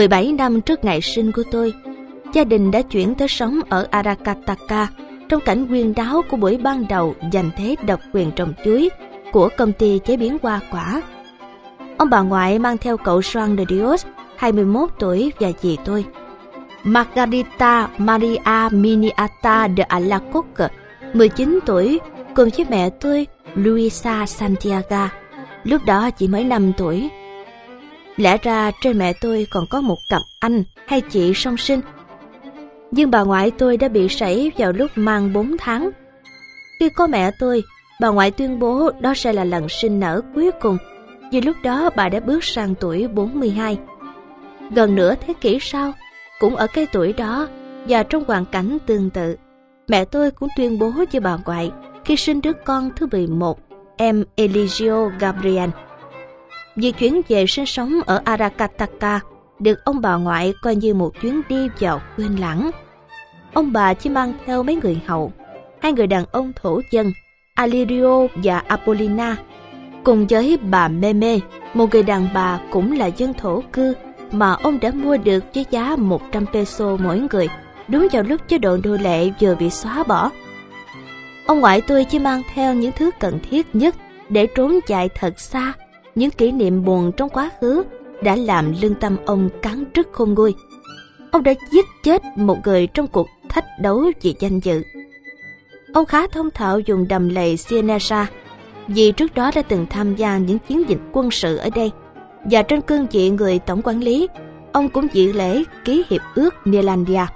17 năm trước ngày sinh của tôi, gia đình đã chuyển tới sống ở Arakataka trong cảnh quyên đáo của buổi ban đầu giành thế độc quyền trồng chuối của công ty chế biến hoa quả. Ông bà ngoại mang theo cậu Juan de Dios, 21 tuổi và chị tôi. Margarita Maria Miniata de Alacoque, 19 tuổi, cùng với mẹ tôi Luisa Santiago, lúc đó chỉ mới 5 tuổi. Lẽ ra trên mẹ tôi còn có một cặp anh hay chị song sinh. Nhưng bà ngoại tôi đã bị sảy vào lúc mang 4 tháng. Khi có mẹ tôi, bà ngoại tuyên bố đó sẽ là lần sinh nở cuối cùng, vì lúc đó bà đã bước sang tuổi 42. Gần nửa thế kỷ sau, cũng ở cái tuổi đó và trong hoàn cảnh tương tự, mẹ tôi cũng tuyên bố với bà ngoại khi sinh đứa con thứ 11, em Eligio Gabriel. di chuyển về sinh sống ở Arakataka được ông bà ngoại coi như một chuyến đi vào quên lãng. Ông bà chỉ mang theo mấy người hậu, hai người đàn ông thổ dân, Alirio và Apollina, cùng với bà Meme, một người đàn bà cũng là dân thổ cư mà ông đã mua được với giá 100 peso mỗi người, đúng vào lúc chế độ nô lệ vừa bị xóa bỏ. Ông ngoại tôi chỉ mang theo những thứ cần thiết nhất để trốn chạy thật xa những kỷ niệm buồn trong quá khứ đã làm lương tâm ông cắn rứt khôn nguôi. Ông đã giết chết một người trong cuộc thách đấu vì danh dự. Ông khá thông thạo dùng đầm lầy Sienesa vì trước đó đã từng tham gia những chiến dịch quân sự ở đây và trên cương vị người tổng quản lý, ông cũng dự lễ ký hiệp ước Nelandia.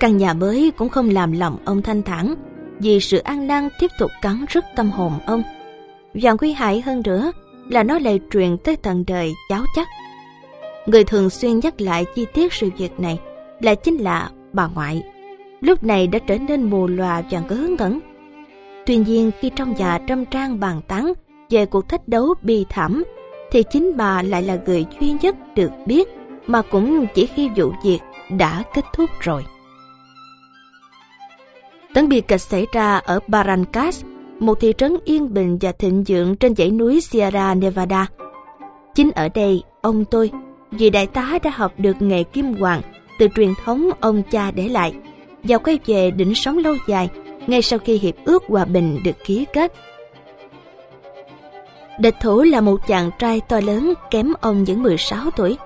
Căn nhà mới cũng không làm lòng ông thanh thản vì sự an năng tiếp tục cắn rứt tâm hồn ông và nguy hại hơn nữa là nó lại truyền tới tận đời cháu chắc. Người thường xuyên nhắc lại chi tiết sự việc này là chính là bà ngoại. Lúc này đã trở nên mù lòa và ngớ ngẩn. Tuy nhiên khi trong nhà trăm trang bàn tán về cuộc thách đấu bi thảm, thì chính bà lại là người duy nhất được biết mà cũng chỉ khi vụ việc đã kết thúc rồi. Tấn bi kịch xảy ra ở Barrancas một thị trấn yên bình và thịnh vượng trên dãy núi Sierra Nevada. Chính ở đây, ông tôi, vị đại tá đã học được nghề kim hoàng từ truyền thống ông cha để lại và quay về định sống lâu dài ngay sau khi hiệp ước hòa bình được ký kết. Địch thủ là một chàng trai to lớn kém ông những 16 tuổi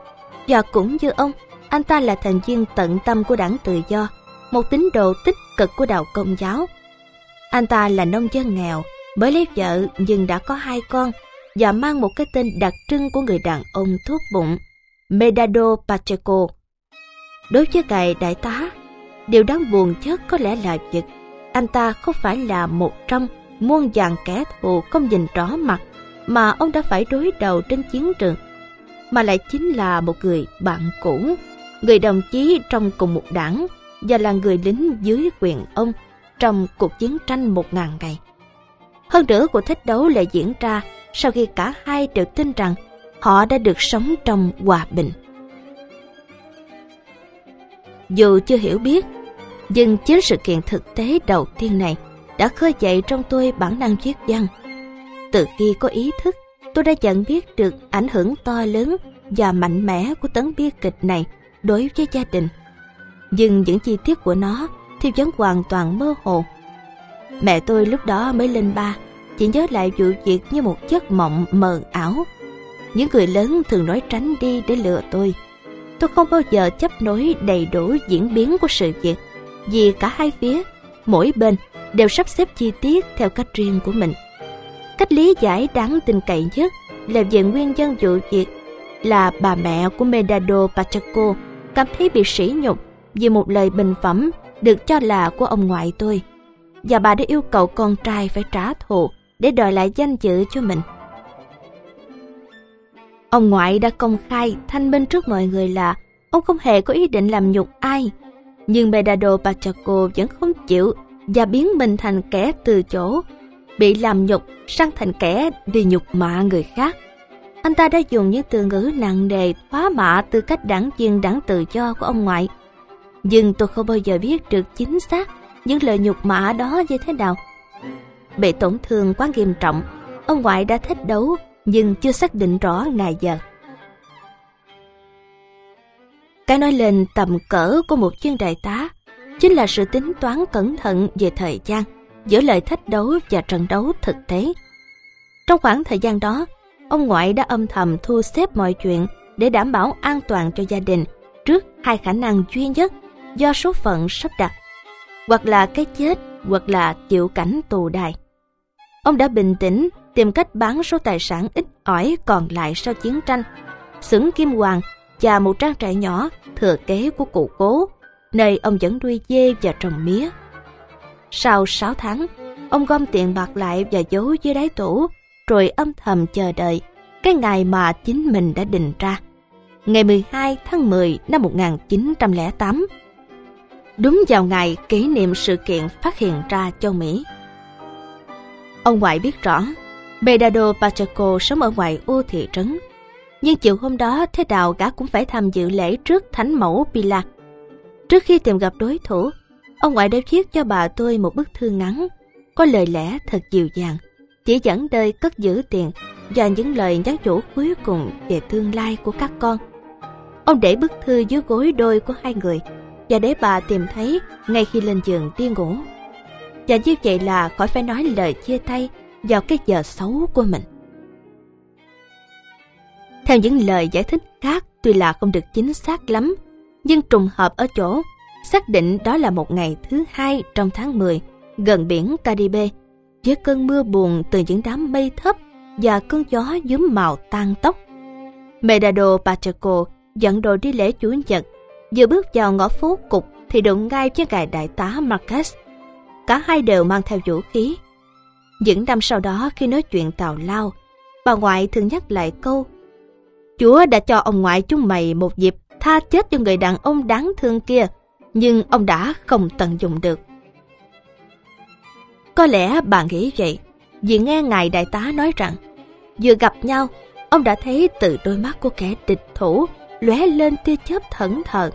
và cũng như ông, anh ta là thành viên tận tâm của đảng tự do, một tín đồ tích cực của đạo công giáo anh ta là nông dân nghèo, mới lấy vợ nhưng đã có hai con và mang một cái tên đặc trưng của người đàn ông thuốc bụng, Medado Pacheco. Đối với ngài đại tá, điều đáng buồn nhất có lẽ là việc anh ta không phải là một trong muôn vàng kẻ thù không nhìn rõ mặt mà ông đã phải đối đầu trên chiến trường, mà lại chính là một người bạn cũ, người đồng chí trong cùng một đảng và là người lính dưới quyền ông trong cuộc chiến tranh một ngàn ngày. Hơn nữa cuộc thích đấu lại diễn ra sau khi cả hai đều tin rằng họ đã được sống trong hòa bình. Dù chưa hiểu biết, nhưng chính sự kiện thực tế đầu tiên này đã khơi dậy trong tôi bản năng viết văn. Từ khi có ý thức, tôi đã nhận biết được ảnh hưởng to lớn và mạnh mẽ của tấn bi kịch này đối với gia đình. Nhưng những chi tiết của nó thì vẫn hoàn toàn mơ hồ. Mẹ tôi lúc đó mới lên ba, chỉ nhớ lại vụ việc như một giấc mộng mờ ảo. Những người lớn thường nói tránh đi để lừa tôi. Tôi không bao giờ chấp nối đầy đủ diễn biến của sự việc, vì cả hai phía, mỗi bên đều sắp xếp chi tiết theo cách riêng của mình. Cách lý giải đáng tin cậy nhất là về nguyên nhân vụ việc là bà mẹ của Medado Pacheco cảm thấy bị sỉ nhục vì một lời bình phẩm được cho là của ông ngoại tôi và bà đã yêu cầu con trai phải trả thù để đòi lại danh dự cho mình. Ông ngoại đã công khai thanh minh trước mọi người là ông không hề có ý định làm nhục ai. Nhưng Medado Pacheco vẫn không chịu và biến mình thành kẻ từ chỗ, bị làm nhục sang thành kẻ đi nhục mạ người khác. Anh ta đã dùng những từ ngữ nặng nề thoá mạ từ cách đảng viên đảng tự do của ông ngoại. Nhưng tôi không bao giờ biết được chính xác những lời nhục mạ đó như thế nào. Bị tổn thương quá nghiêm trọng, ông ngoại đã thách đấu nhưng chưa xác định rõ ngày giờ. Cái nói lên tầm cỡ của một chuyên đại tá chính là sự tính toán cẩn thận về thời gian giữa lời thách đấu và trận đấu thực tế. Trong khoảng thời gian đó, ông ngoại đã âm thầm thu xếp mọi chuyện để đảm bảo an toàn cho gia đình trước hai khả năng duy nhất do số phận sắp đặt, hoặc là cái chết, hoặc là chịu cảnh tù đài. Ông đã bình tĩnh tìm cách bán số tài sản ít ỏi còn lại sau chiến tranh, xưởng kim hoàng và một trang trại nhỏ thừa kế của cụ cố, nơi ông vẫn nuôi dê và trồng mía. Sau 6 tháng, ông gom tiền bạc lại và giấu dưới đáy tủ, rồi âm thầm chờ đợi cái ngày mà chính mình đã định ra. Ngày 12 tháng 10 năm 1908, đúng vào ngày kỷ niệm sự kiện phát hiện ra châu Mỹ. Ông ngoại biết rõ, Bedado Pacheco sống ở ngoài ô thị trấn. Nhưng chiều hôm đó, thế nào gã cũng phải tham dự lễ trước thánh mẫu Pila. Trước khi tìm gặp đối thủ, ông ngoại đã viết cho bà tôi một bức thư ngắn, có lời lẽ thật dịu dàng, chỉ dẫn đời cất giữ tiền và những lời nhắn nhủ cuối cùng về tương lai của các con. Ông để bức thư dưới gối đôi của hai người và để bà tìm thấy ngay khi lên giường đi ngủ. Và như vậy là khỏi phải nói lời chia tay vào cái giờ xấu của mình. Theo những lời giải thích khác tuy là không được chính xác lắm, nhưng trùng hợp ở chỗ xác định đó là một ngày thứ hai trong tháng 10 gần biển Caribe với cơn mưa buồn từ những đám mây thấp và cơn gió dúm màu tan tóc. Medardo Pacheco dẫn đội đi lễ Chủ nhật, vừa bước vào ngõ phố cục thì đụng ngay với ngài đại tá Marquez. Cả hai đều mang theo vũ khí. Những năm sau đó khi nói chuyện tào lao, bà ngoại thường nhắc lại câu Chúa đã cho ông ngoại chúng mày một dịp tha chết cho người đàn ông đáng thương kia, nhưng ông đã không tận dụng được. Có lẽ bà nghĩ vậy, vì nghe ngài đại tá nói rằng, vừa gặp nhau, ông đã thấy từ đôi mắt của kẻ địch thủ lóe lên tia chớp thẫn thờ.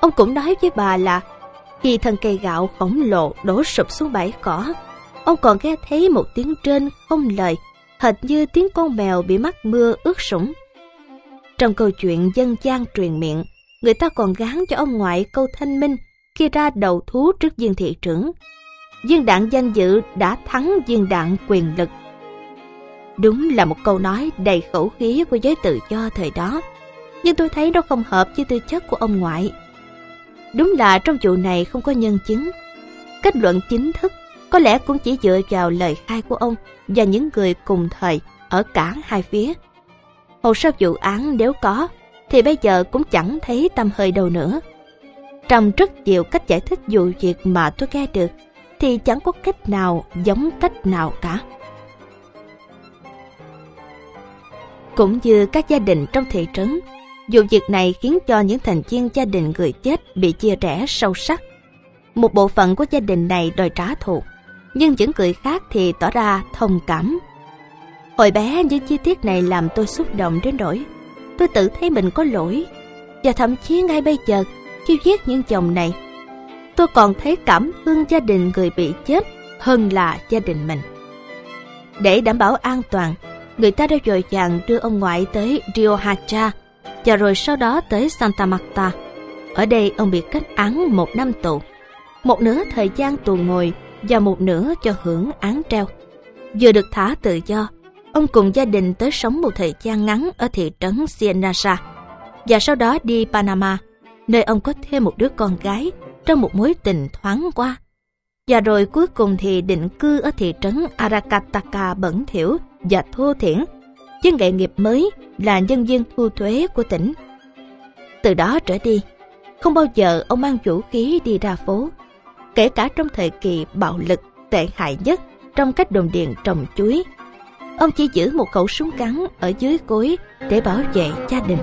Ông cũng nói với bà là khi thân cây gạo khổng lồ đổ sụp xuống bãi cỏ, ông còn nghe thấy một tiếng trên không lời, hệt như tiếng con mèo bị mắc mưa ướt sũng. Trong câu chuyện dân gian truyền miệng, người ta còn gán cho ông ngoại câu thanh minh khi ra đầu thú trước viên thị trưởng. Viên đạn danh dự đã thắng viên đạn quyền lực. Đúng là một câu nói đầy khẩu khí của giới tự do thời đó, nhưng tôi thấy nó không hợp với tư chất của ông ngoại. Đúng là trong vụ này không có nhân chứng. Kết luận chính thức có lẽ cũng chỉ dựa vào lời khai của ông và những người cùng thời ở cả hai phía. Hồ sơ vụ án nếu có, thì bây giờ cũng chẳng thấy tâm hơi đâu nữa. Trong rất nhiều cách giải thích vụ việc mà tôi nghe được, thì chẳng có cách nào giống cách nào cả. Cũng như các gia đình trong thị trấn, vụ việc này khiến cho những thành viên gia đình người chết bị chia rẽ sâu sắc. Một bộ phận của gia đình này đòi trả thù, nhưng những người khác thì tỏ ra thông cảm. Hồi bé những chi tiết này làm tôi xúc động đến nỗi tôi tự thấy mình có lỗi và thậm chí ngay bây giờ khi viết những dòng này tôi còn thấy cảm thương gia đình người bị chết hơn là gia đình mình. Để đảm bảo an toàn, người ta đã dội vàng đưa ông ngoại tới Rio Hacha và rồi sau đó tới Santa Marta. Ở đây ông bị kết án một năm tù, một nửa thời gian tù ngồi và một nửa cho hưởng án treo. Vừa được thả tự do, ông cùng gia đình tới sống một thời gian ngắn ở thị trấn Cienasa và sau đó đi Panama, nơi ông có thêm một đứa con gái trong một mối tình thoáng qua. Và rồi cuối cùng thì định cư ở thị trấn Aracataca bẩn thỉu và thô thiển, với nghề nghiệp mới là nhân viên thu thuế của tỉnh. Từ đó trở đi, không bao giờ ông mang vũ khí đi ra phố, kể cả trong thời kỳ bạo lực tệ hại nhất trong cách đồn điền trồng chuối. Ông chỉ giữ một khẩu súng cắn ở dưới cối để bảo vệ gia đình.